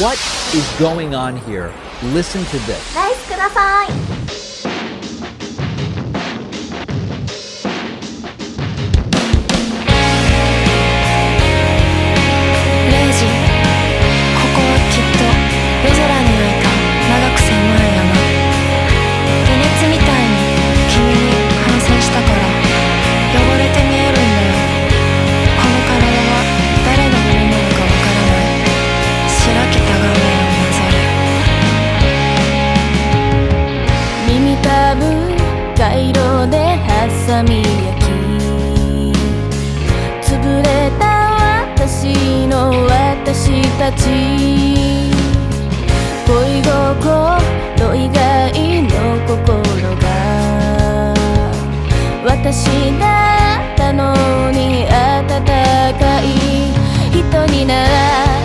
What is going on here? Listen to this. ち恋心以外の心が。私だったのに暖かい人になら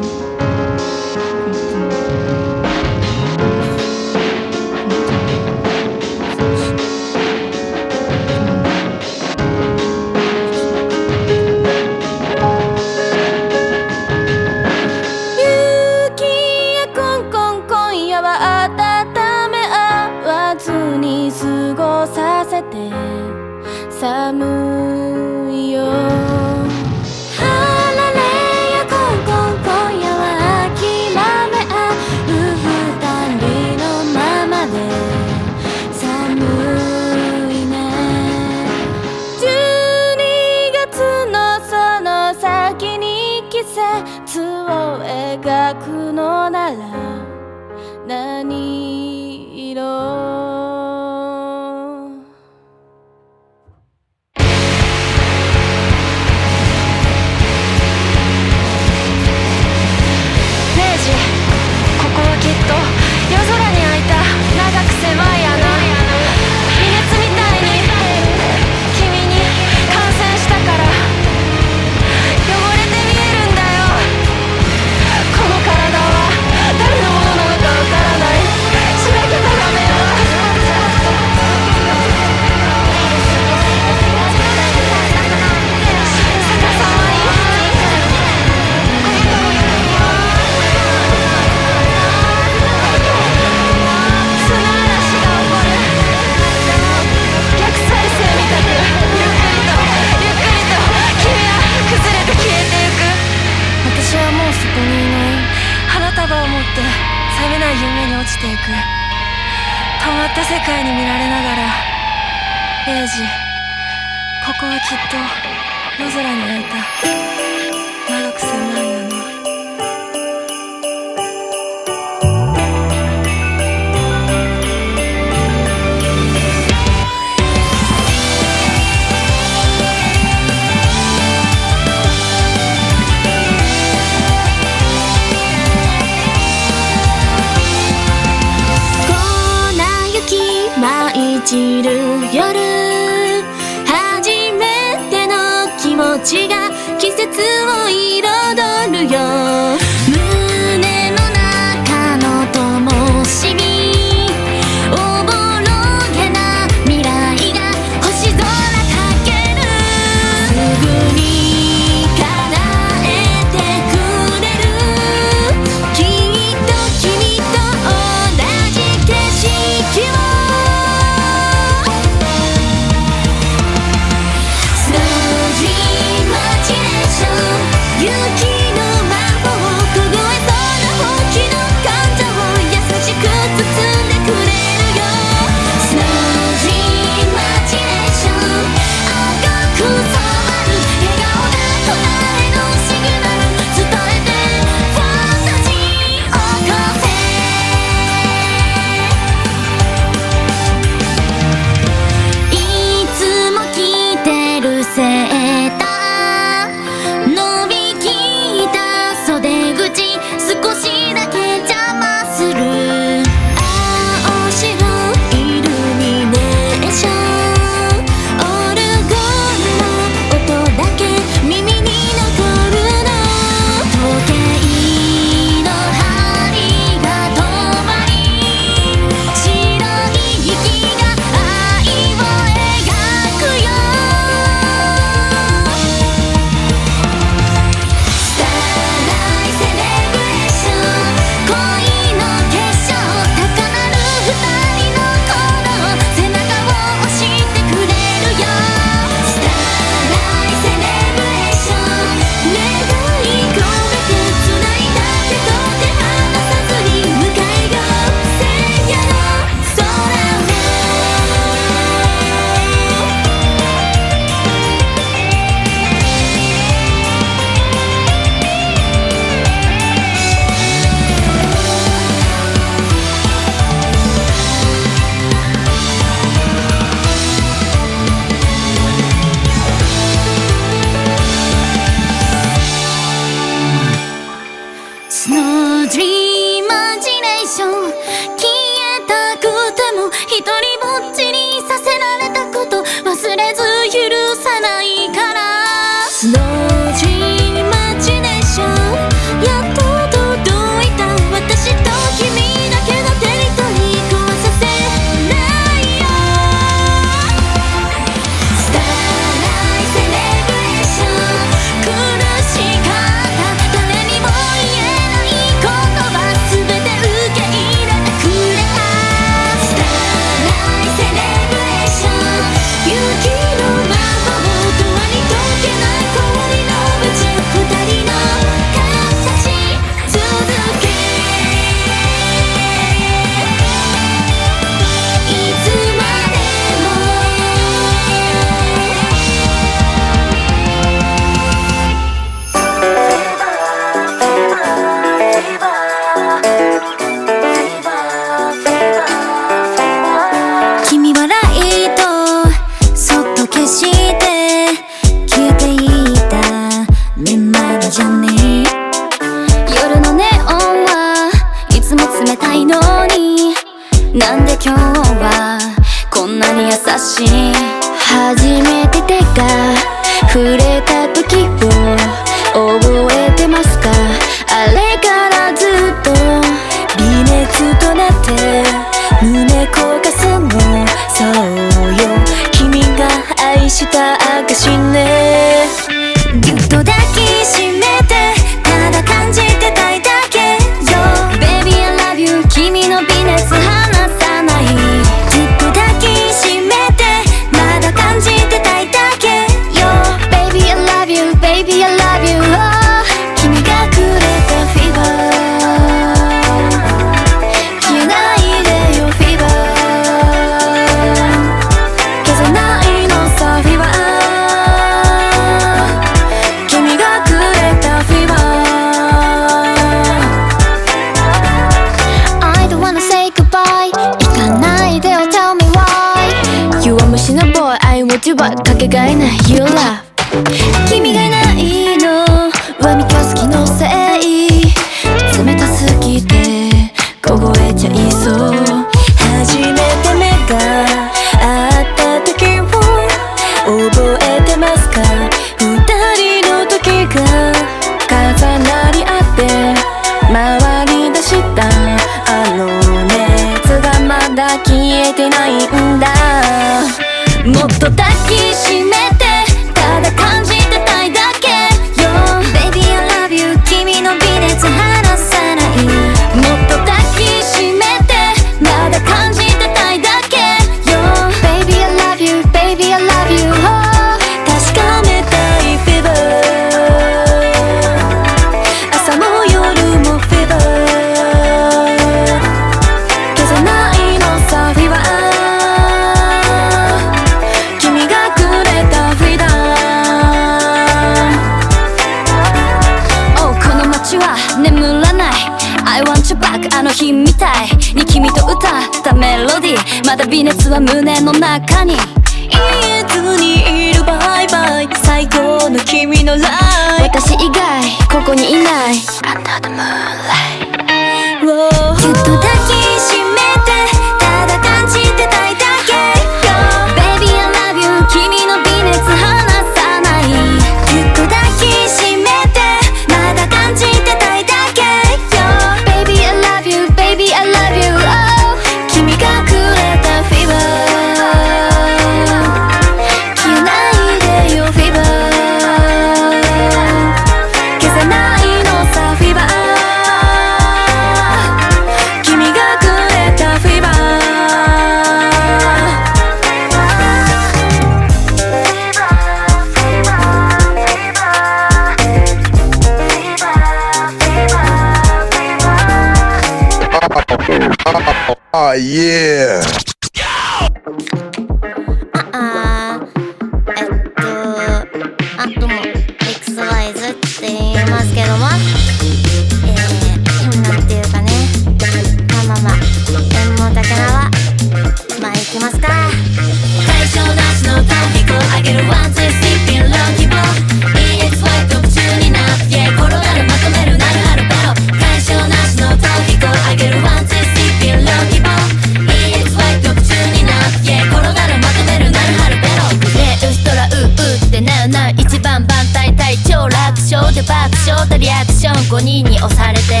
上で爆笑とリアクション5人に押されて。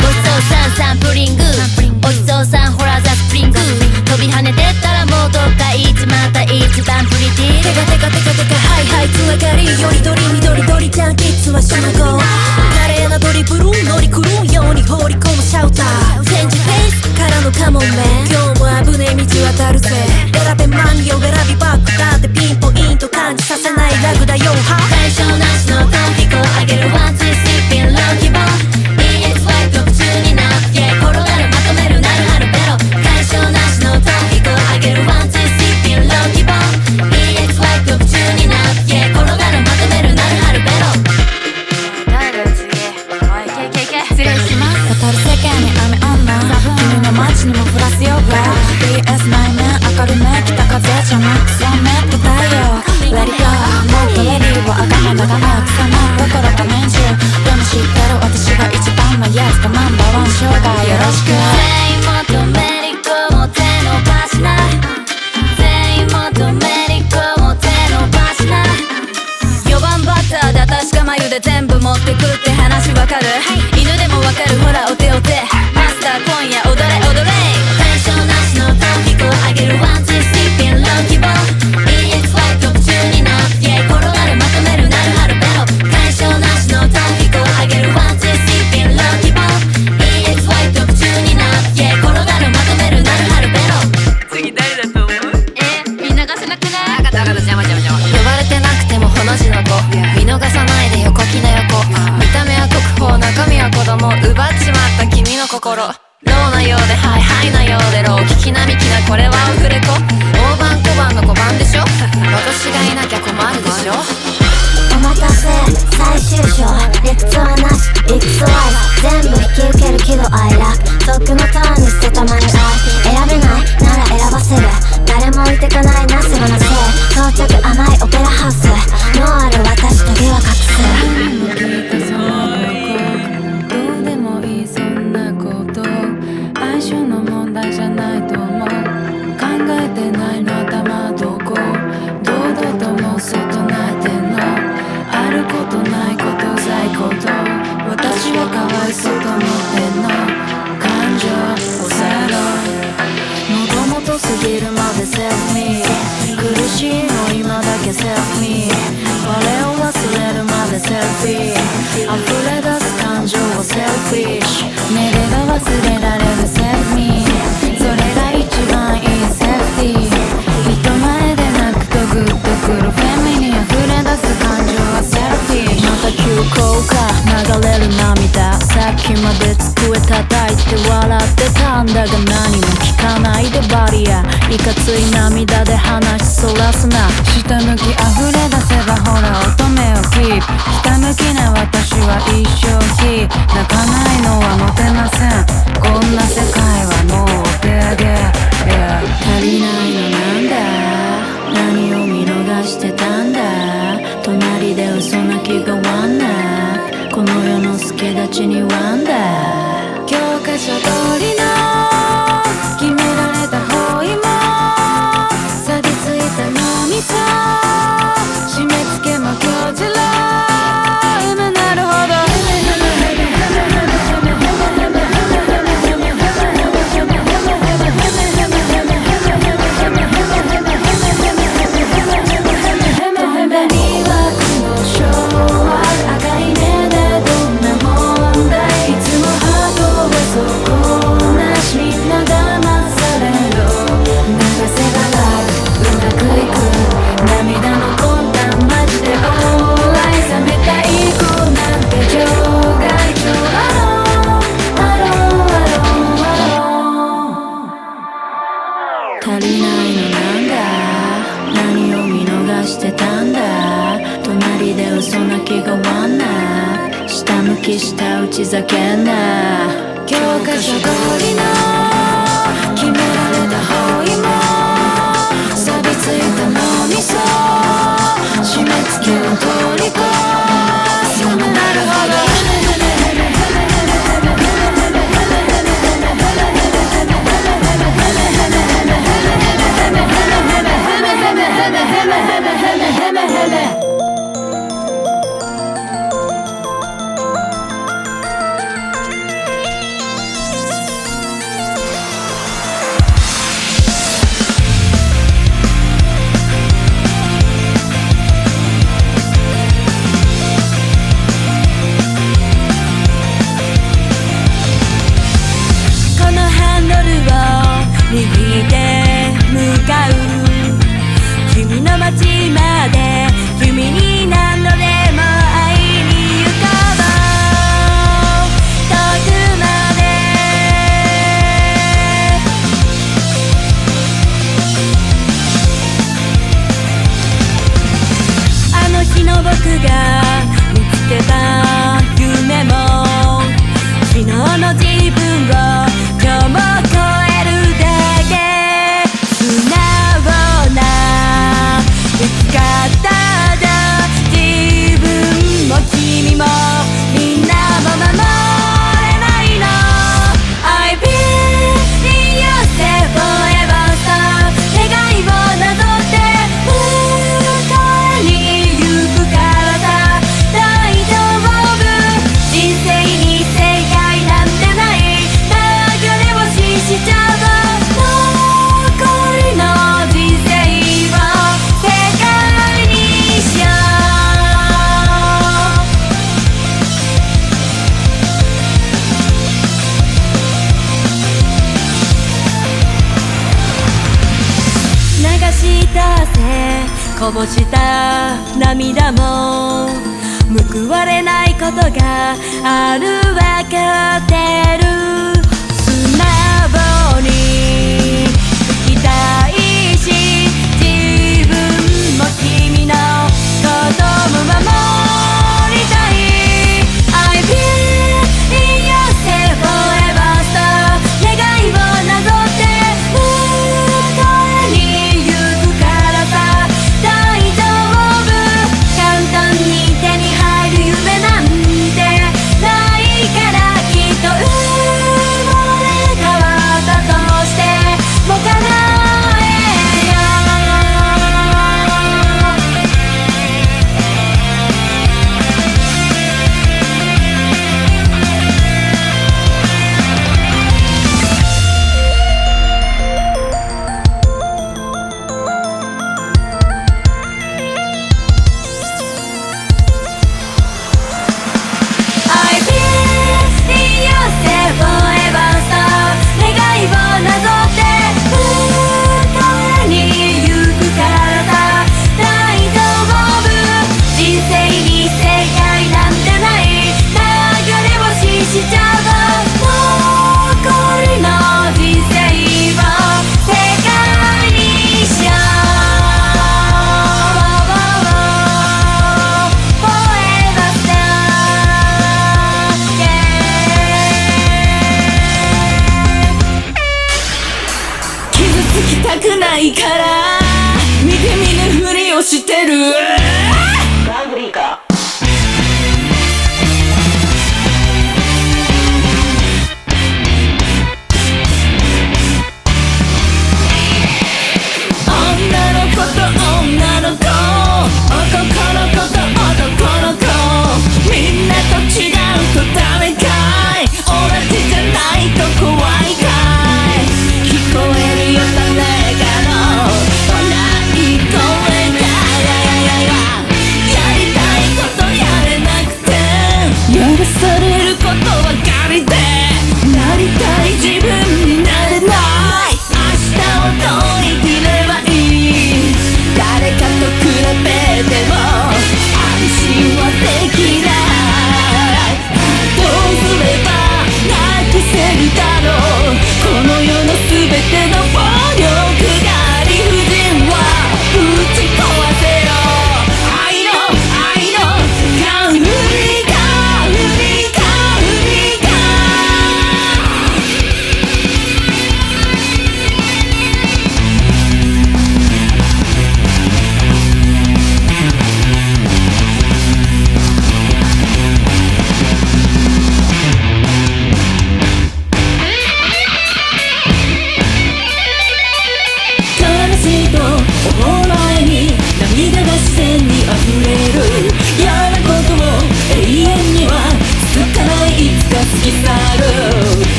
ごちそうさんサンプリング。おそうさんホラーザスプリング。飛び跳ねてったらもうどっかいちまた一番プリティーテカテカテカテカハイハイつながり。よりどり緑りちゃんキッズはそのナゴ華麗なドリブル乗り狂うように放り込むシャウター。チェンジフェイス。のかもめ今日も危ねえ道渡るぜ。選べマニオラビバックだってピンポイント感じさせないラグだよは。対象なしのトンピコあげるワンツースリッピンロー希望 EXY 特注長長くさま年中でも知ってる私が一番のやつとナンバーワン生涯よろしく。全員求めにこも手伸ばしな全員求めにこも手伸ばしな4番バッターで確か眉で全部持ってくって話わかる、はい、犬でもわかるほら口ざな。教科書通りの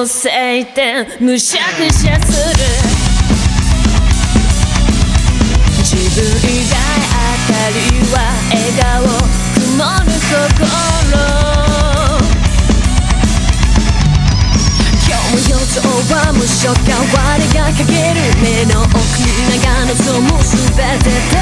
の祭典むしゃくしゃする。自分以外あたりは笑顔曇る心。今日も夜とは無償か我がかける目の奥に長望む全て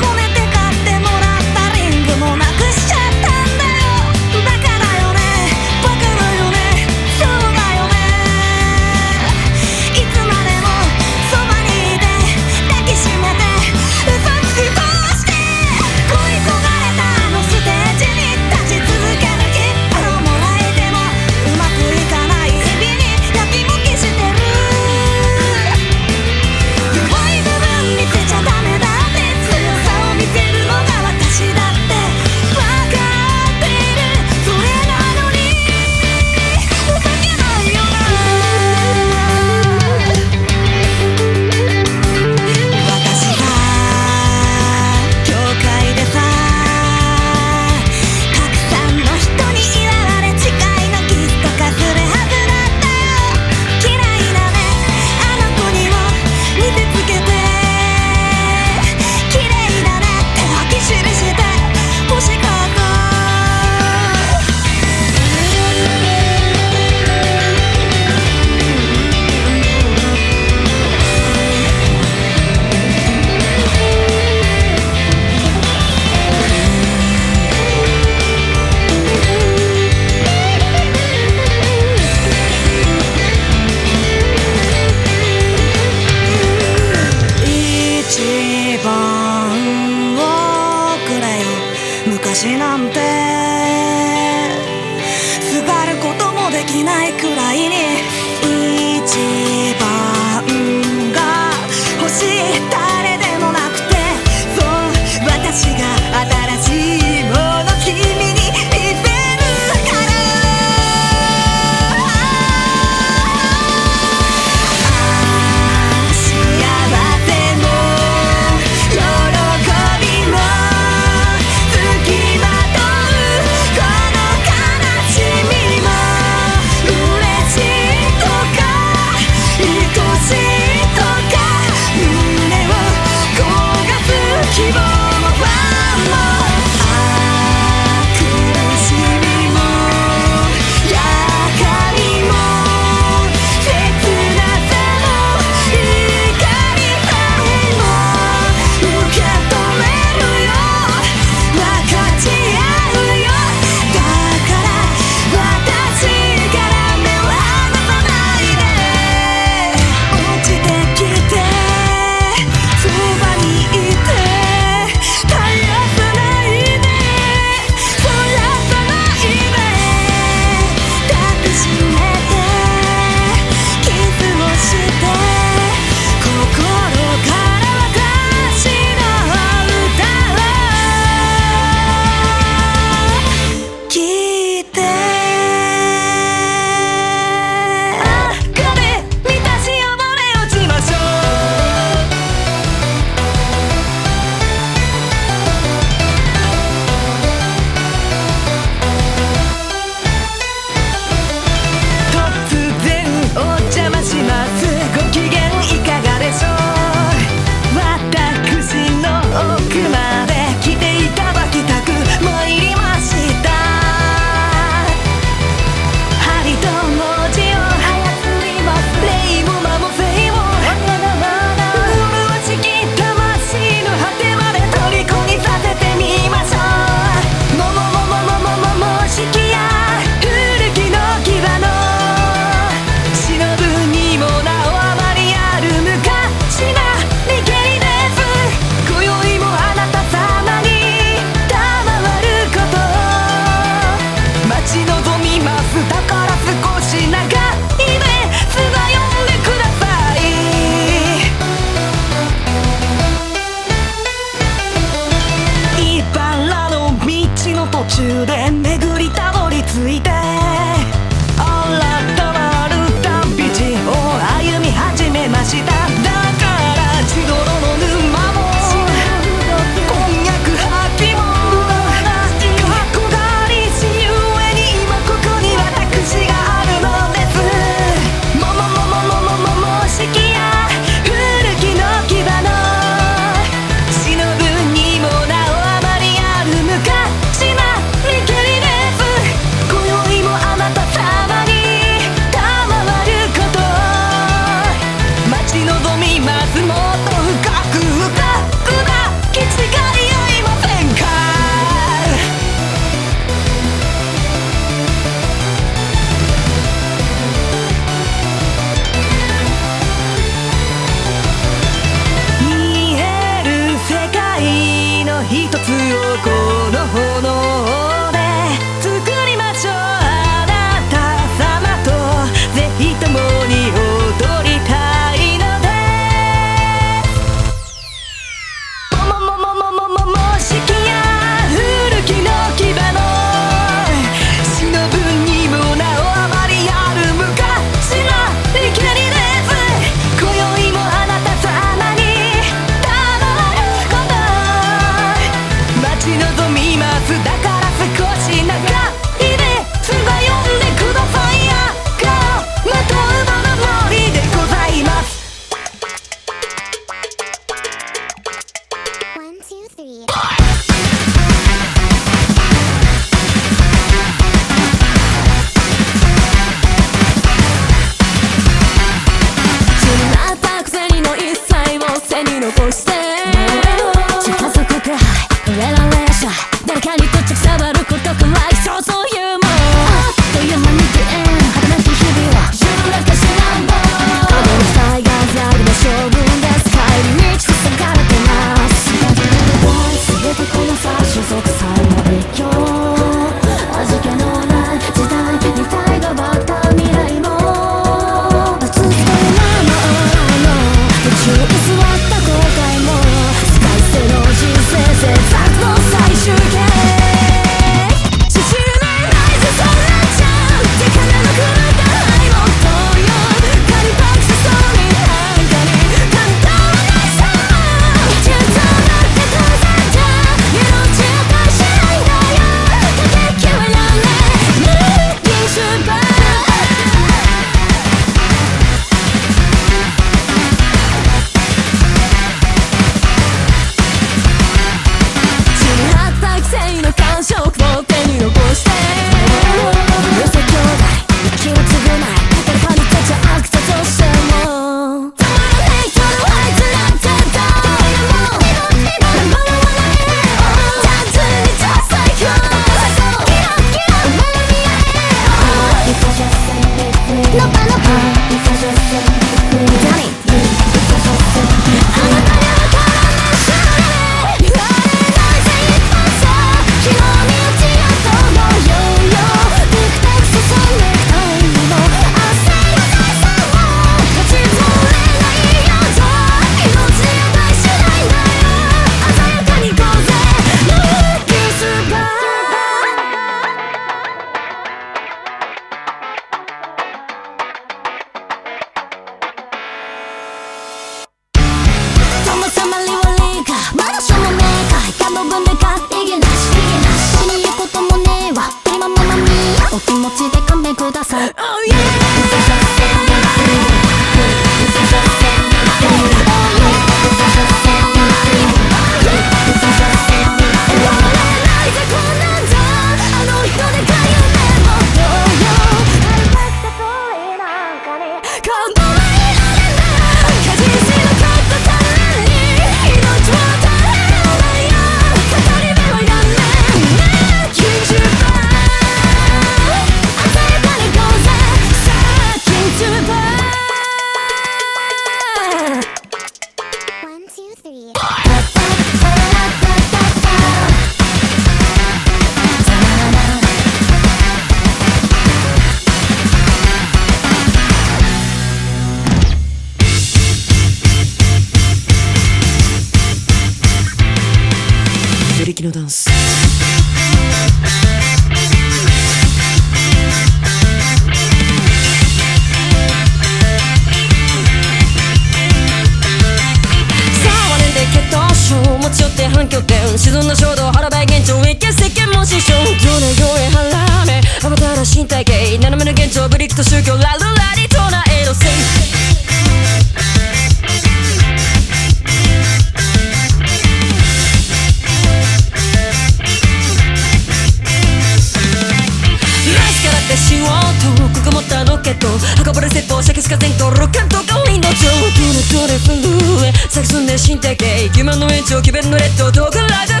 長期弁の列島トークライ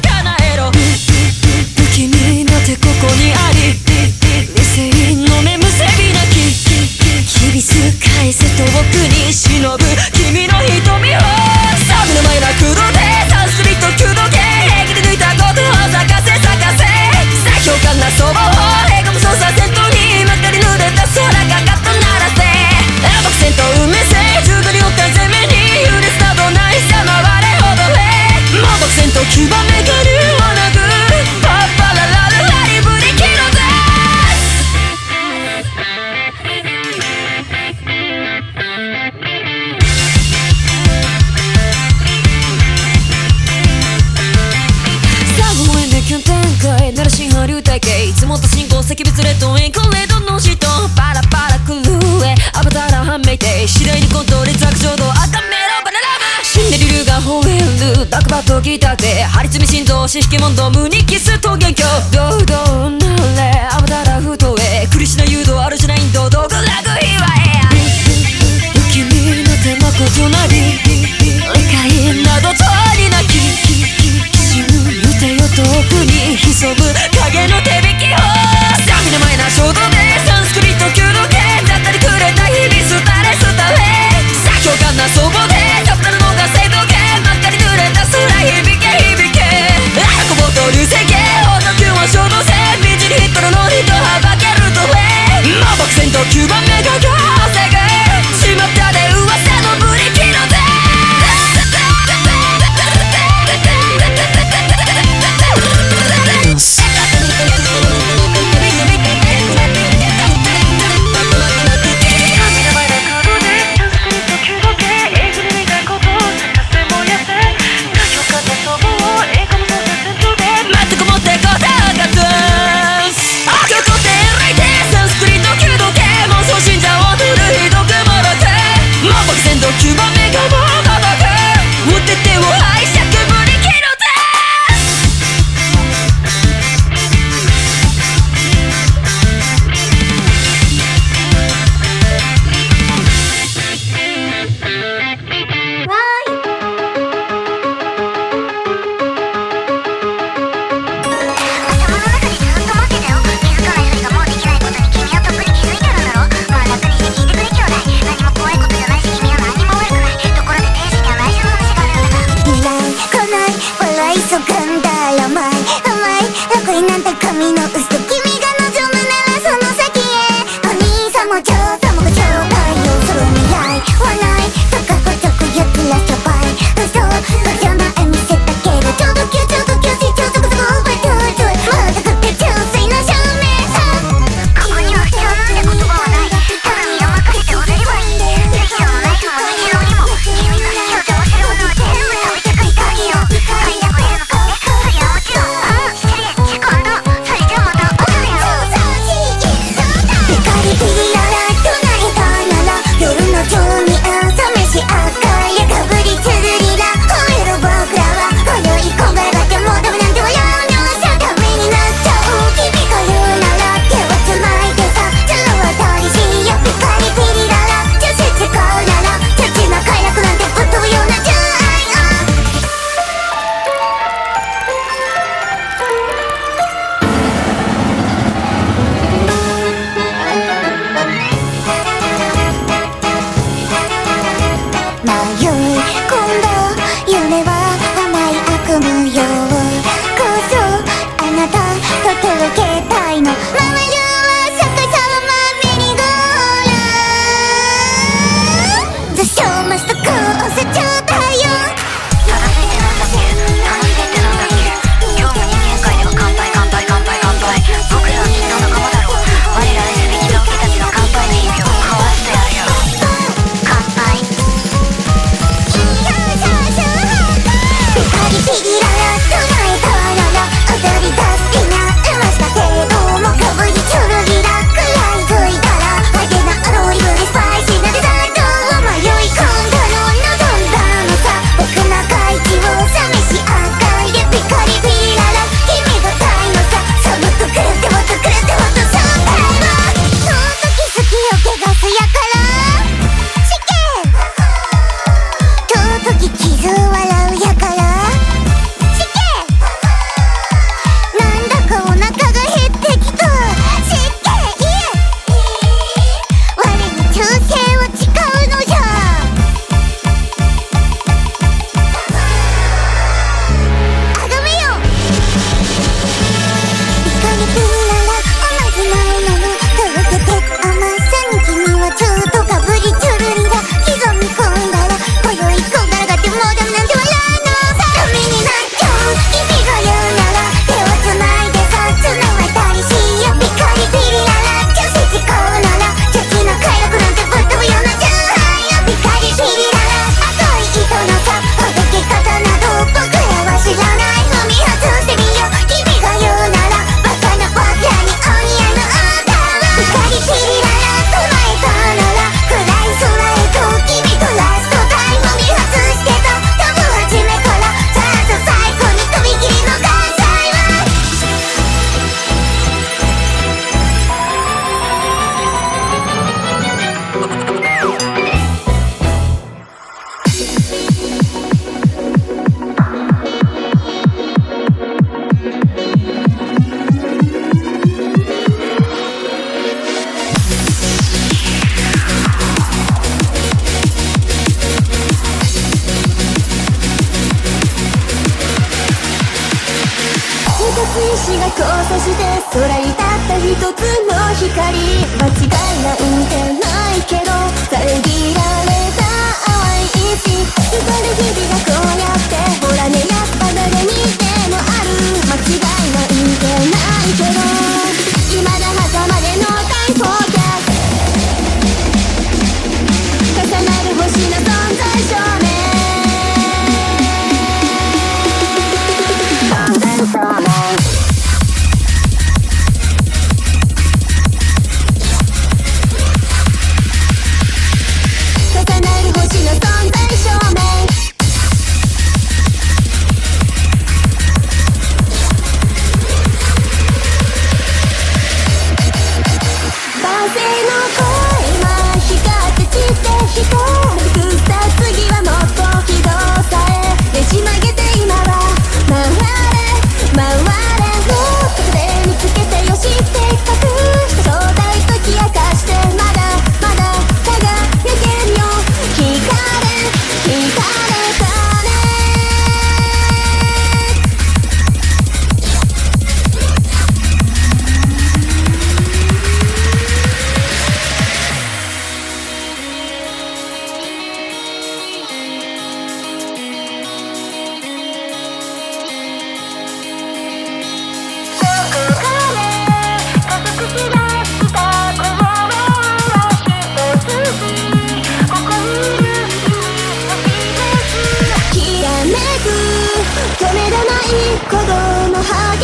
鼓動の波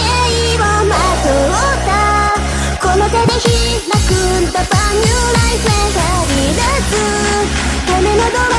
をまとった。この手で開くんだ。バニューライリ出す夢のドラ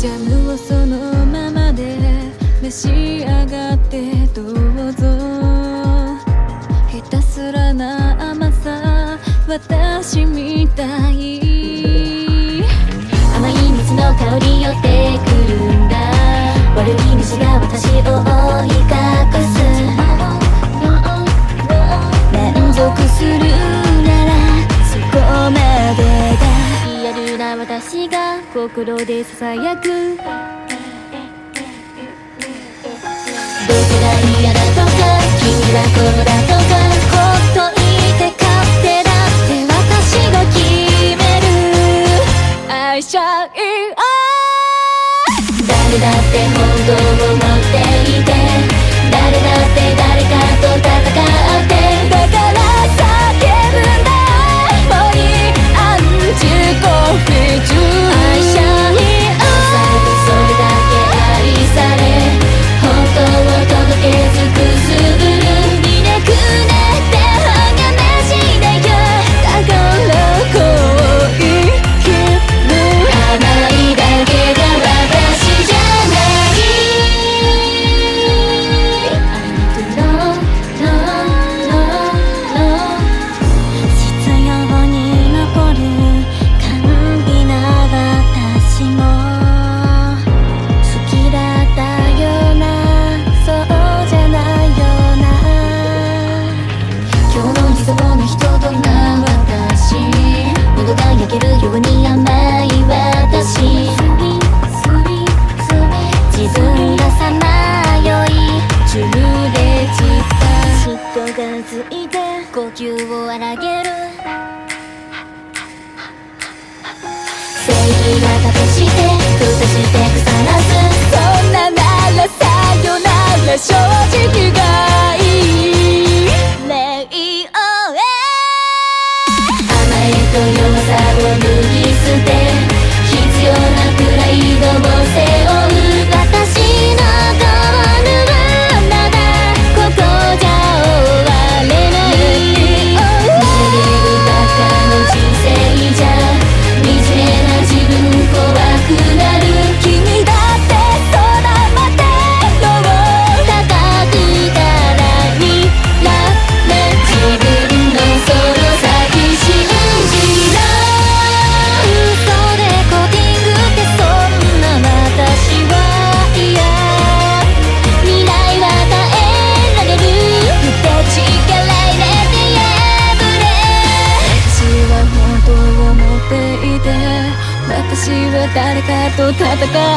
ジャムをそのままで召し上がってどうぞ。ひたすらな甘さ私みたい。甘い蜜の香り寄ってくるんだ。悪い虫が私を追いかけ心でささや」「が嫌だとか君はこうだとか」「ほっといて勝手だって私が決める」「愛しちゃい。よ」「誰だって本当を持っていて」「誰だって誰かと戦って」「だから叫ぶんだ。森安寿子不中」the girl.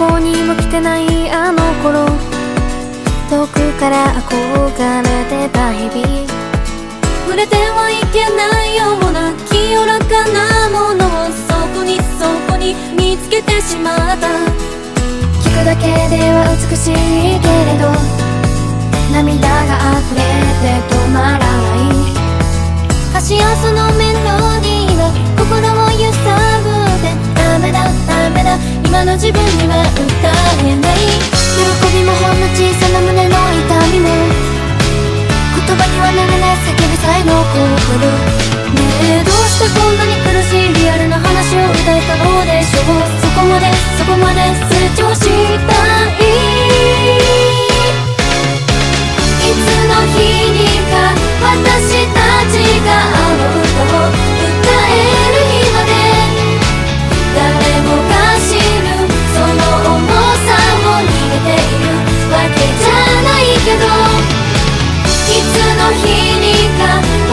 こにも来てないあの頃。遠くから憧れてた日々。触れてはいけないような清らかなものをそこにそこに見つけてしまった。聞くだけでは美しいけれど涙が溢れて止まらない。歌詞やそのメロディーが心を揺さぶってダメだダメだ今の自分には歌えない喜びもほんの小さな胸の痛みも言葉にはならない叫びさえ残るねえどうしてこんなに苦しいリアルな話を歌えたのでしょうそこまでそこまで成長したいいつの日にか私たちが会うとつの日にか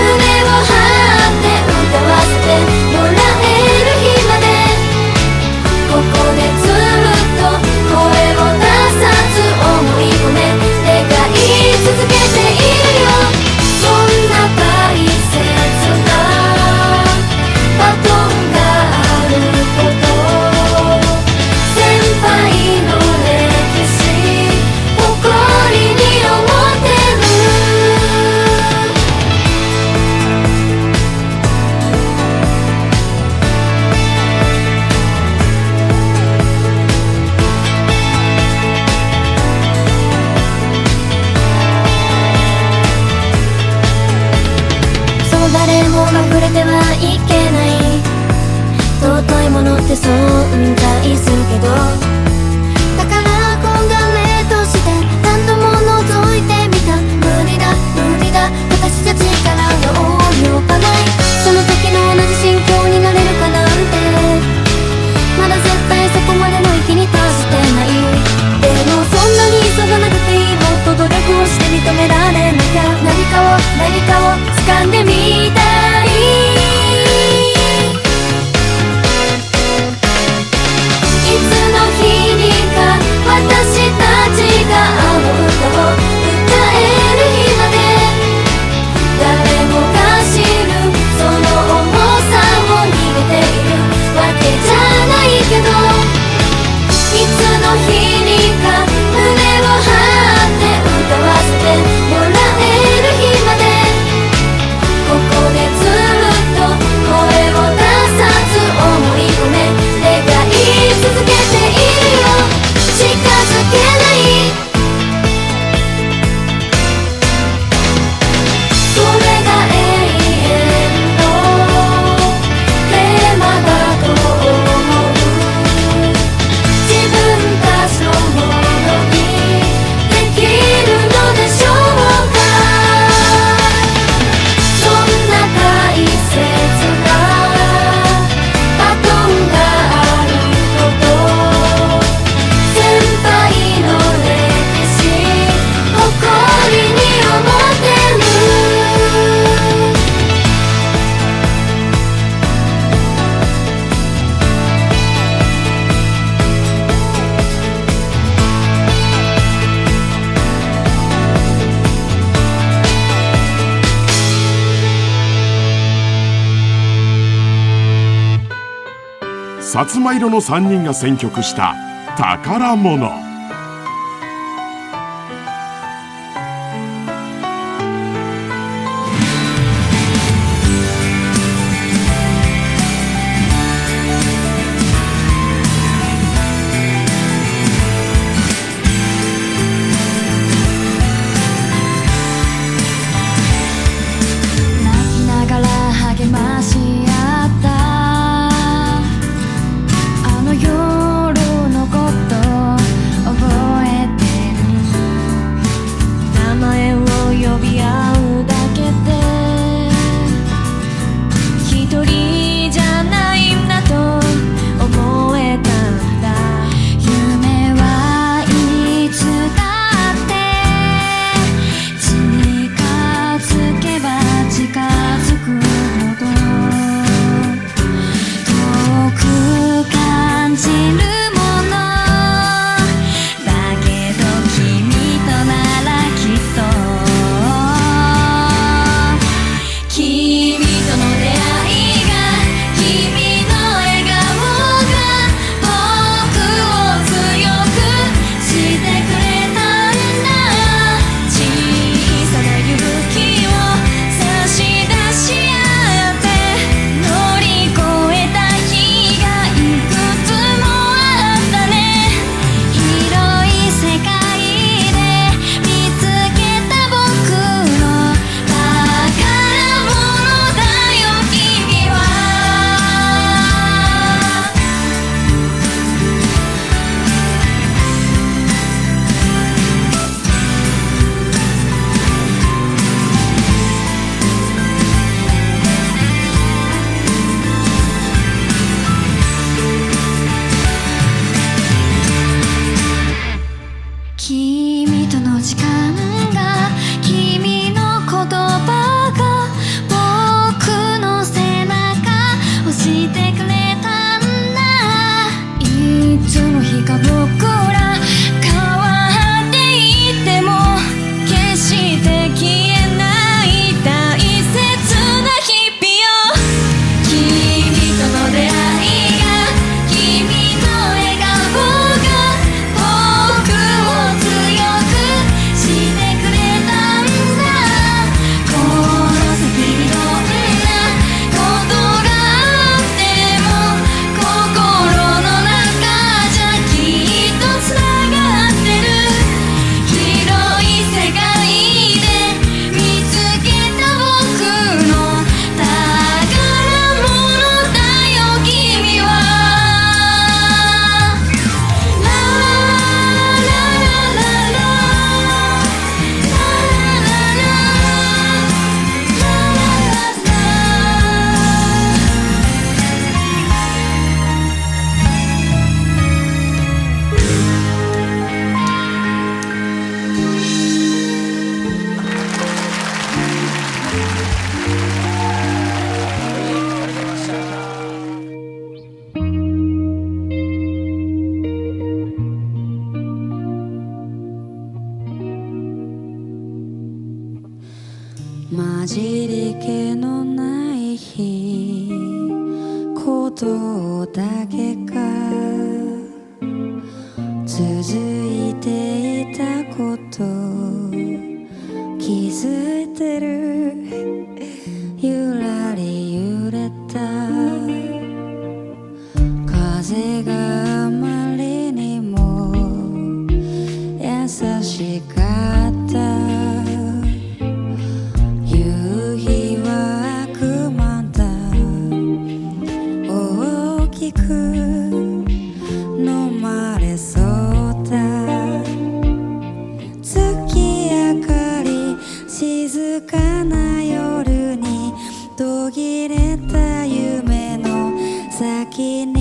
色の3人が選曲した宝物。mungkin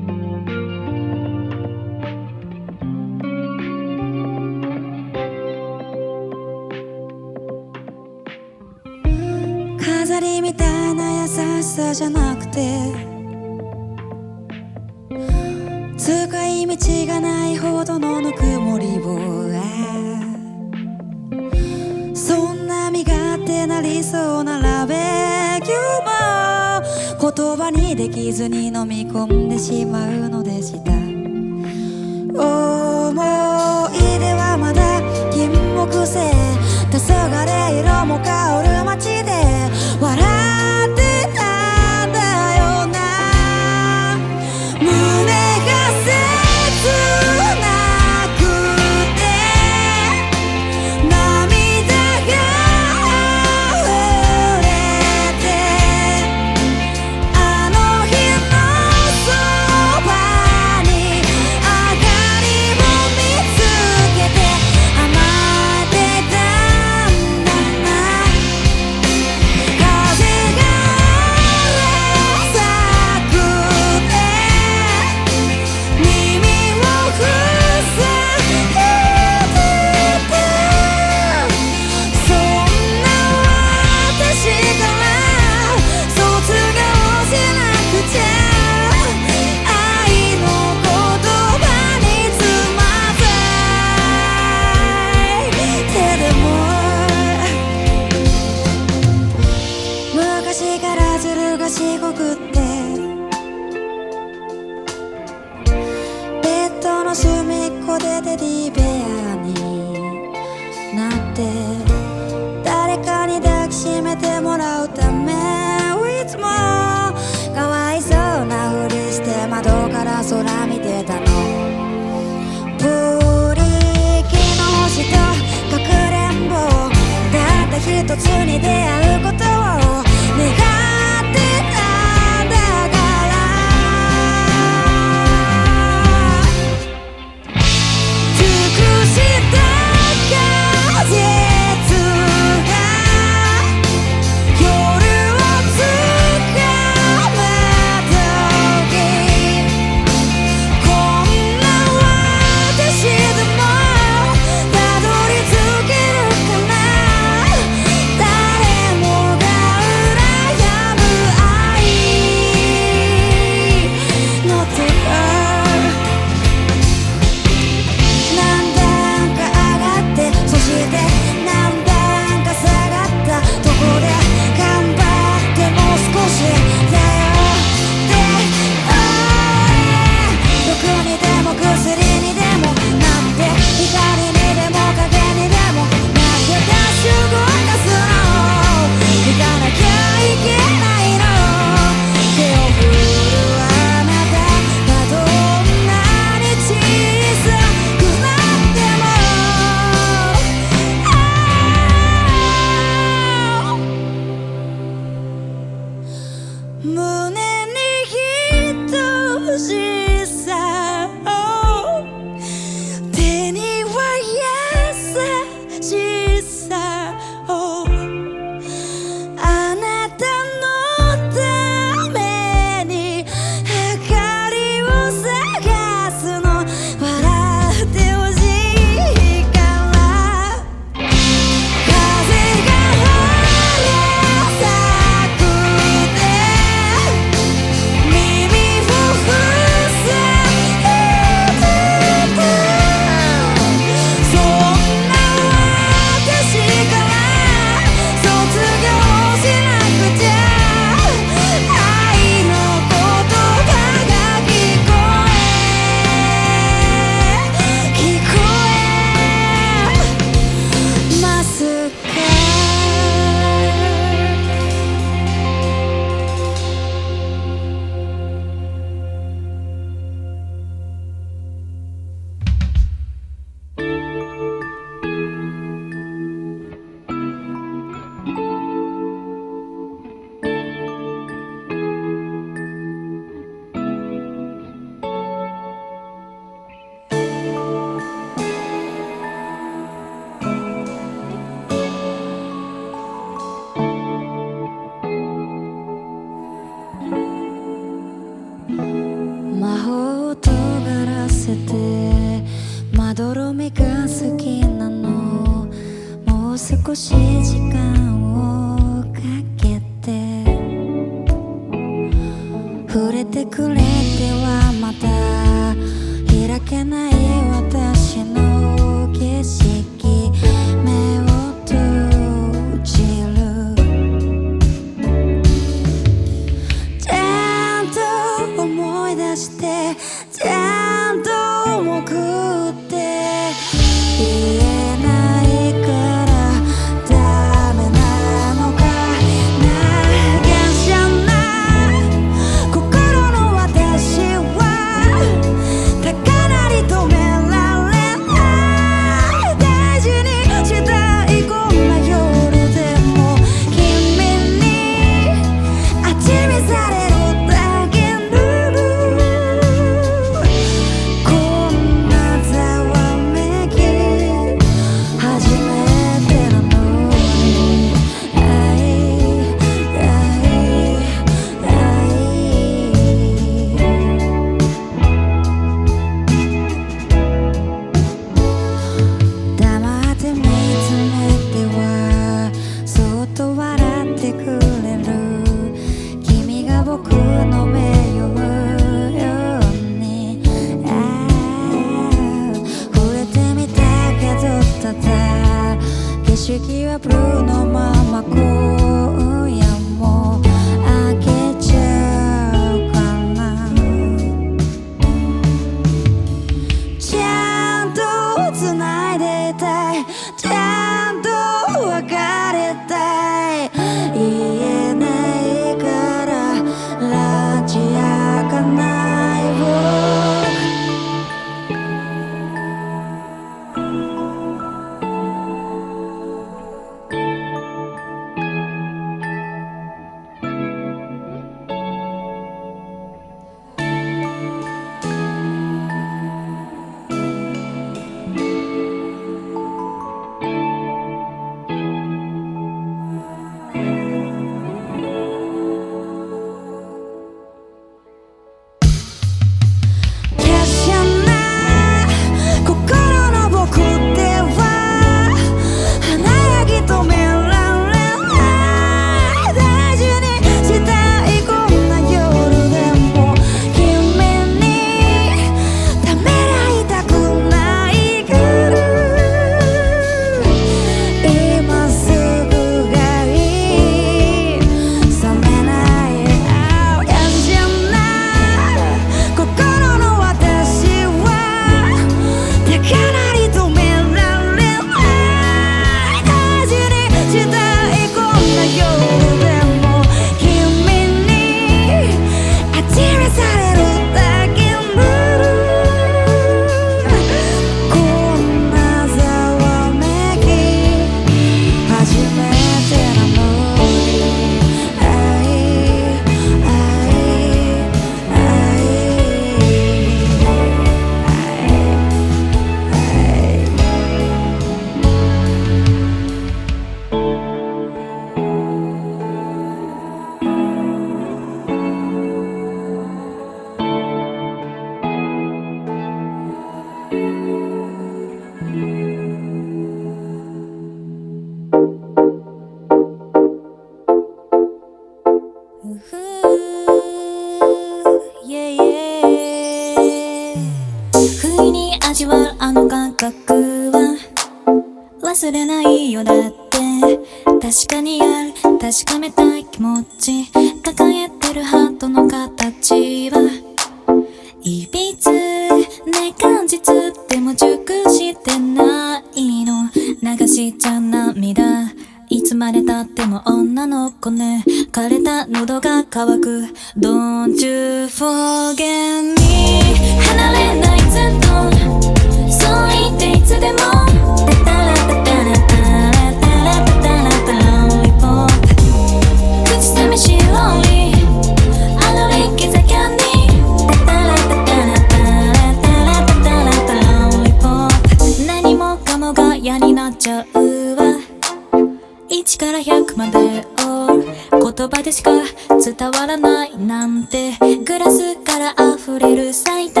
しか伝わらないなんてグラスから溢れる咲いた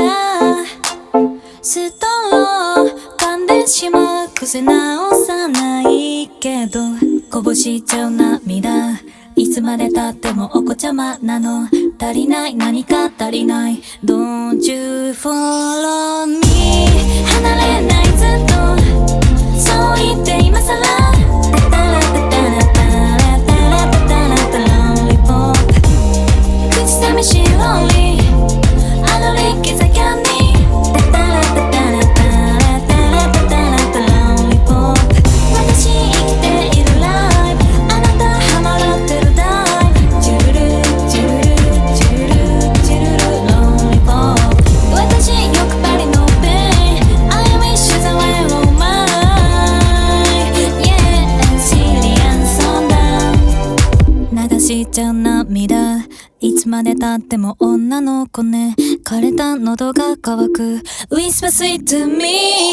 ストーンを噛んでしまう癖直さないけどこぼしちゃう涙いつまでたってもお子ちゃまなの。足りない。何か足りない。Don't you follow me? say to me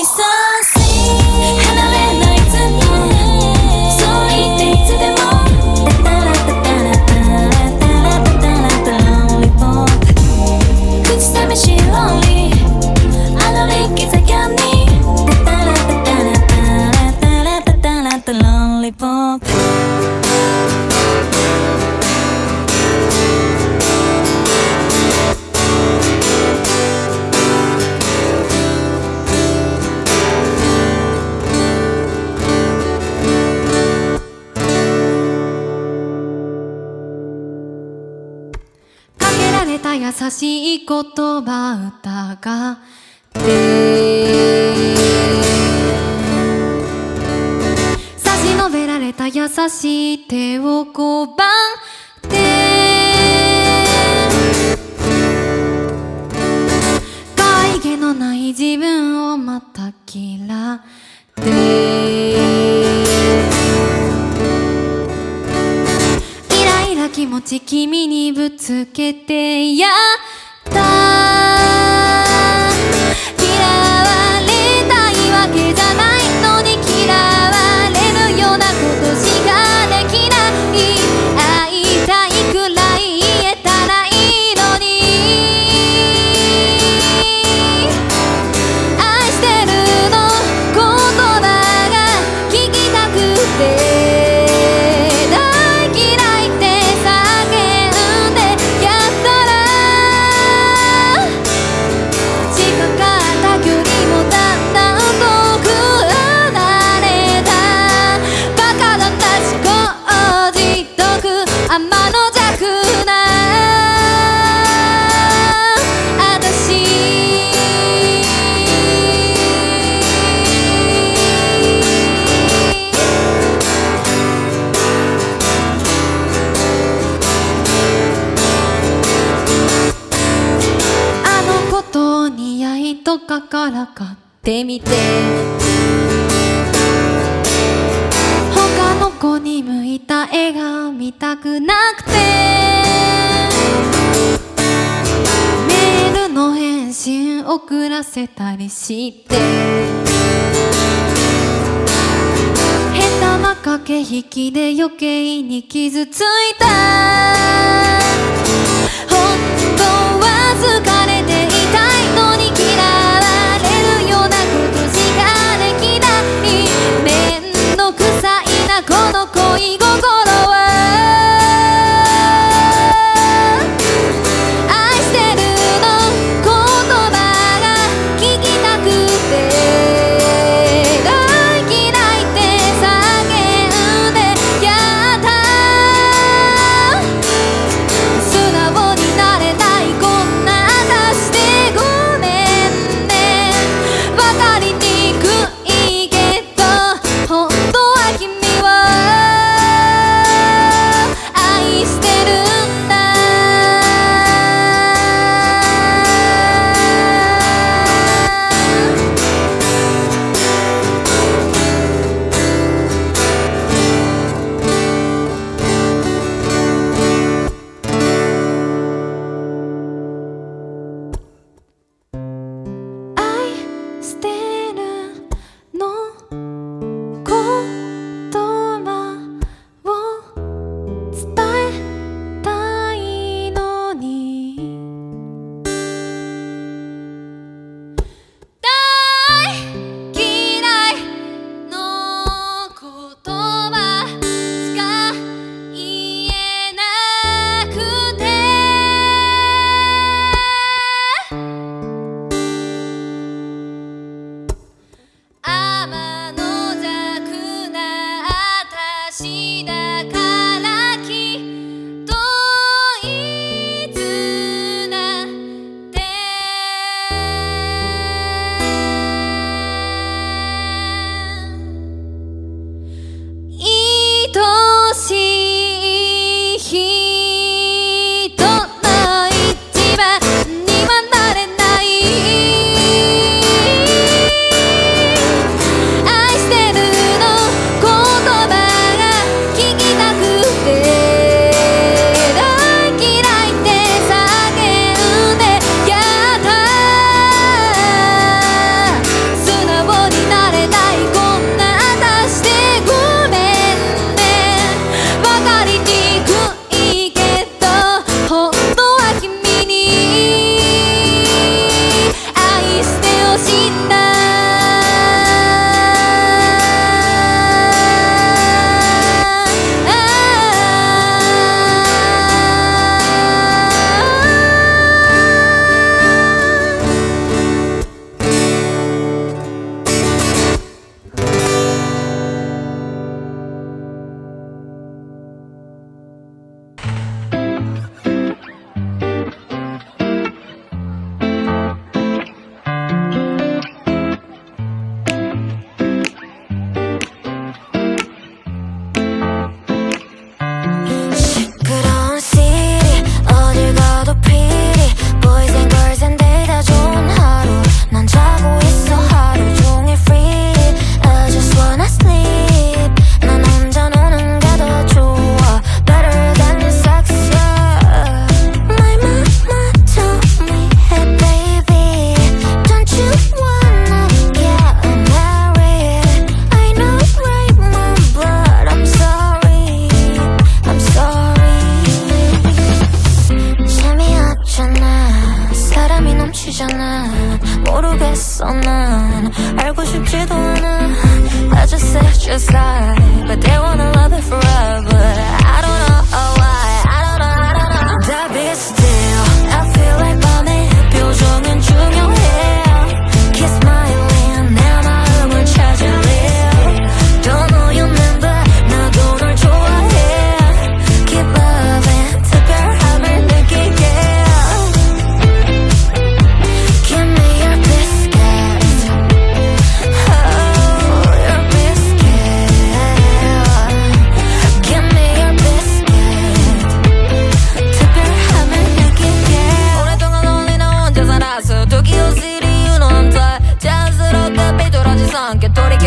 さんどれ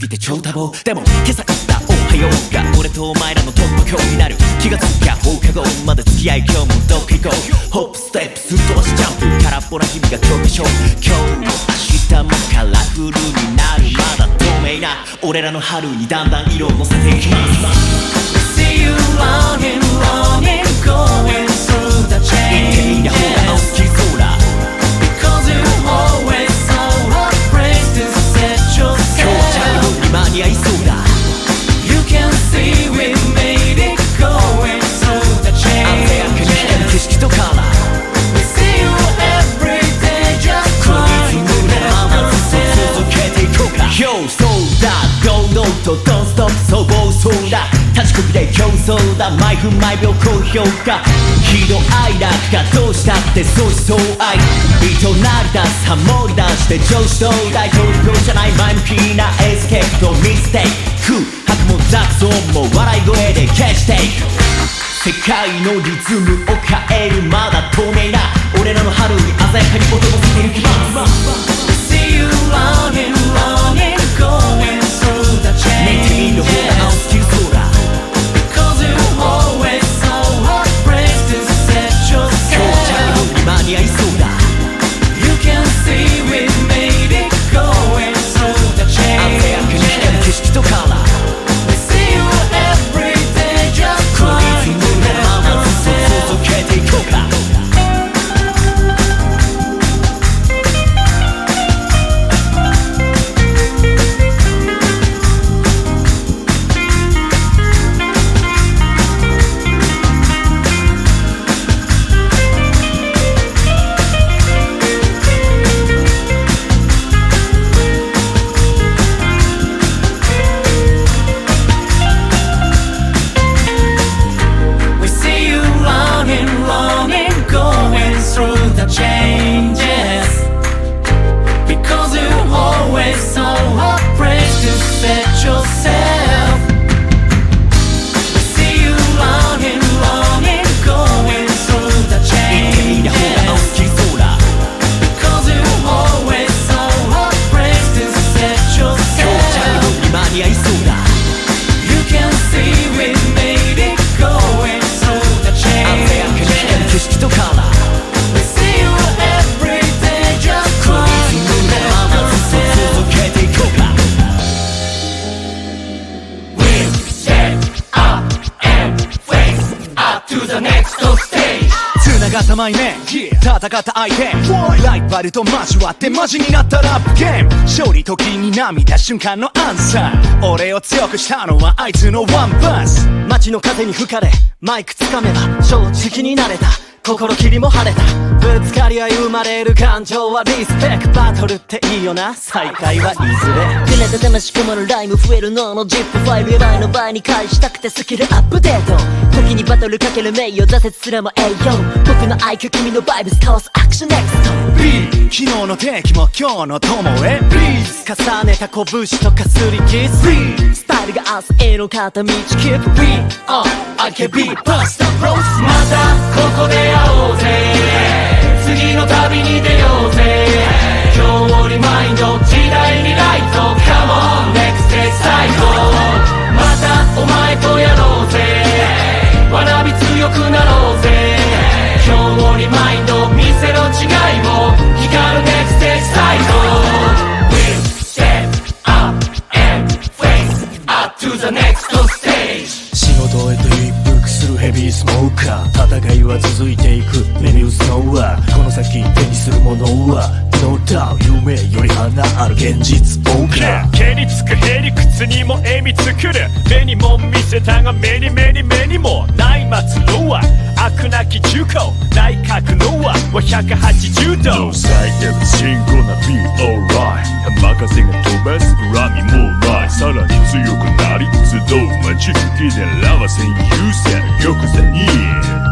ぎて超多忙でも今朝買ったおはようが俺とお前らの突破口になる気がつきゃ放課後まで付き合い今日もどっか行こうホップステップすっ飛ばしジャンプ空っぽな日々が教科書今日も明日もカラフルになるまだ透明な俺らの春にだんだん色を乗せていきます。See you longing, longing, going through the change yourself ムに間に合いそうだ You can see we made it going through the 鮮やかに光る changes 景色とカラー We see you every day just このリズ trying ム to の let ままずっ ourselves と続けていこうか Yo そうだ堂々と Don't stop そう暴走だ 立ちこぎで競争だ毎分毎秒高評価喜怒哀楽がどうしたって相思相愛ビート鳴り出すハモり出して上司と大統領じゃない前向きなエスケープとミステイク白も雑音も笑い声で消していく世界のリズムを変えるまだ透明な俺らの春に鮮やかに音をつけていきます See you longing, longing, going through the 見てみるほら青 changes き set 今日チャイ yourself ムに間に合いそう。戦った相手。ライバルと交わってマジになったラップゲーム。勝利時に涙瞬間のアンサー。俺を強くしたのはあいつのワンバース。街の風に吹かれマイクつかめば正直になれた。心切りも晴れた。ぶつかり合い生まれる感情はリスペクバトルっていいよな。再会はいずれ。くれた魂こもるライム増えるのの ZIP ファイルやばいの倍に返したくてスキルアップデート。時にバトルかける名誉挫折すらも栄養僕の愛嬌君のバイブスかわすアクションネクスト。B 昨日の天気も今日の友へ。Please 重ねた拳とかすりキス Free スタイルが明日への片道 Keep We are IKB バスターブロスまたここで会おうぜ。次の旅に出ようぜ。今日もリマインド時代にライト。Come on next day 最高またお前とやろうぜ。学び強くなろうぜ。今日もリマインド見せろ違いを。スモーカー戦いは続いていく。メビウスのはこの先手にするものは No doubt 夢より花ある現実。謳歌毛につくへりくつにも笑み作る目にも見せたが目に目に目にもない末路は悪なき中高内角のは180度ノーサイ信号な Be alright. 浜風が飛ばす恨みもない。さらに強くなり集う街ひでらわせん優先玉座に。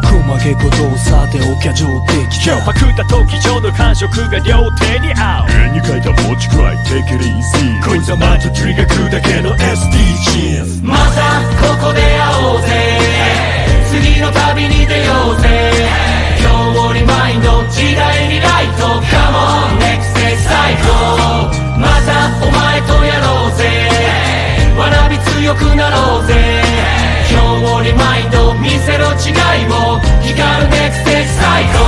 細けことをさておきゃ上出来今日パクった時上の感触が両手に合う。絵に描いた持ちくらい Take it easy こいつはマントリガー砕けの SDGs またここで会おうぜ次の旅に出ようぜ。今日リマインド時代にライト Come on next day 最高またお前とやろうぜ。わらび強くなろうぜ。今日リマインド見せろ違いを光る next day 最高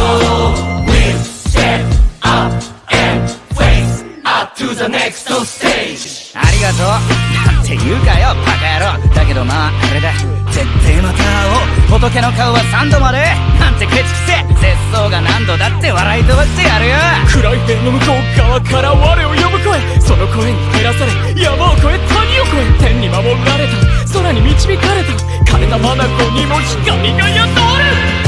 We step up and face up to the next stage. ありがとう。ていうかよバカ野郎。だけどまああれだ。絶対また会おう仏の顔は3度まで。なんてケチくせ節操が何度だって笑い飛ばしてやるよ。暗い辺の向こう側から我を呼ぶ声。その声に照らされ山を越え谷を越え天に守られた。空に導かれた。枯れた眼にも光が宿る。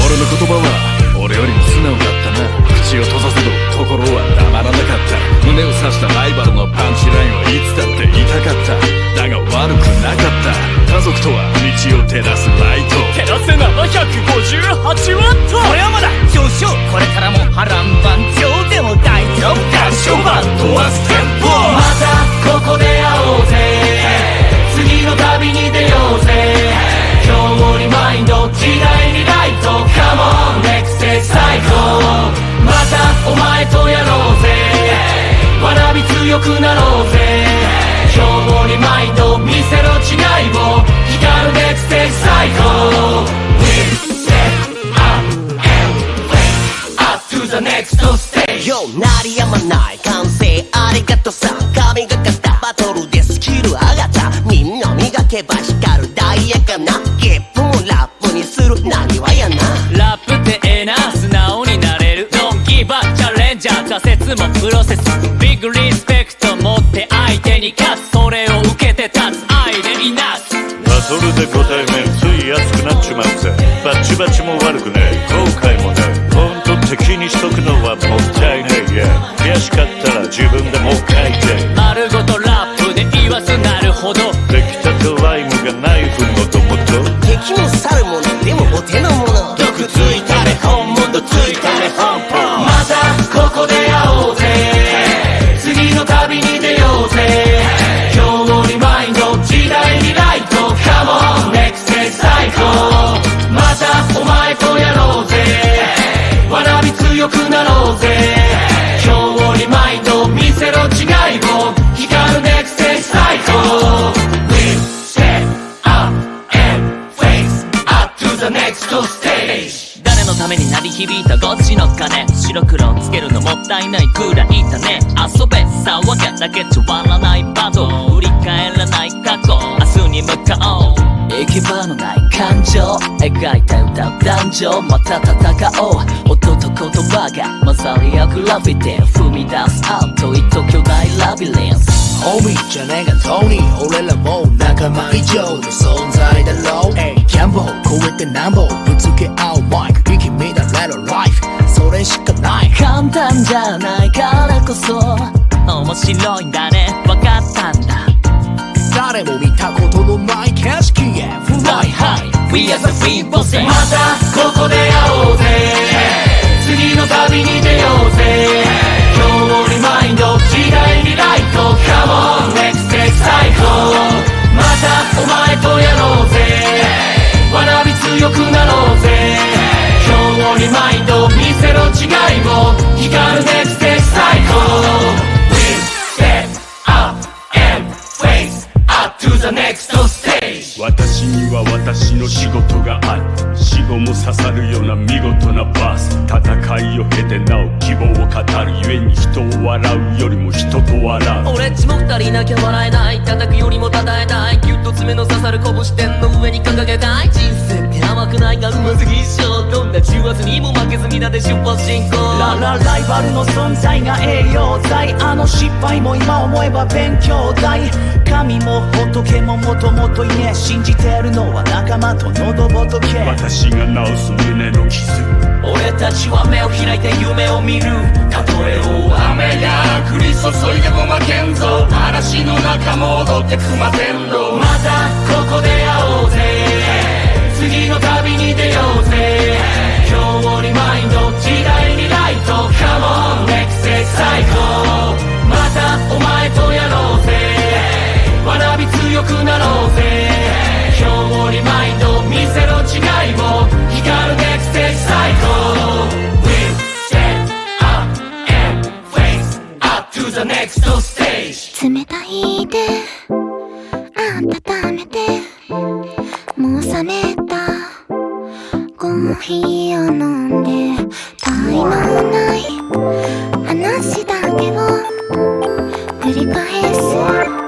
俺の言葉は俺よりも素直だったな。口を閉ざせど心は黙らなかった。胸を刺したライバルのパンチラインはいつだって痛かった。だが悪くなかった。家族とは道を照らすライト。照らせ758ワット。俺はまだ。上昇これからも波乱万丈でも大丈夫合唱バンドはステップまたここで会おうぜ。次の旅に出ようぜ。今日リマインド時代にライト。Come on 最高。またお前とやろうぜ。わらび強くなろうぜ。今日リマインド見せろ違いを。光る next day 最高 We step up and face up to the next stage よ鳴りやまない完成ありがとさ。神がかったバトルでスキル上がった。みんな磨けば光るダイヤかな。ゲップもラップにする。何はチャレンジャー挫折もプロセスビッグリスペクト持って相手に勝つ。それを受けて立つ。愛でいなすバトルでご対面つい熱くなっちまうぜ。バチバチも悪くねえ後悔もね。えほんと敵にしとくのはもったいねえや悔しかったら自分でもう書いて丸ごとラップで言わずなるほど。出来たてライムがナイフもともと。敵も去るものでもたいないくらいだね。遊べ騒げだけじゃ終わらないバトル。振り返らない過去。明日に向かおう。行き場のない感情。描いた歌う男女。また戦おう。音と言葉が混ざり合うグラフィティ。踏み出すアウト糸巨大ラビリンス。ホーミーじゃねえがトニー俺らもう仲間以上の存在だろう。キャンボ超えてなんぼ。ぶつけ合う。マイクれしかない。簡単じゃないからこそ面白いんだね。分かったんだ。誰も見たことのない景色へ Fly high We are the free boss またここで会おうぜ。次の旅に出ようぜ。今日リマインド。時代にライト。Come on next day 最笑うよりも人と笑う。俺っちも二人いなきゃ笑えない。叩くよりも叩えたい。ギュッと爪の刺さる拳天の上に掲げたい。人生って甘くないがうますぎし。生どんな重圧にも負けずみんなで出発進行。ララライバルの存在が栄養剤。あの失敗も今思えば勉強代神も仏ももともといね信じてるのは仲間と喉仏。私が治す胸の傷。俺たちは目を開いて夢を見る。たとえ大雨が降り注いでも負けんぞ。嵐の中戻って熊天路またここで会おうぜ。次の旅に出ようぜをリにライト。Come on next またお前とやろうぜ。学び強くなろうぜ。今日をリマインド見せろ違いを。光る next day 最高 the next stage. 冷たいで温めて。もう冷めコーいー飲んでない話だけを繰り返す。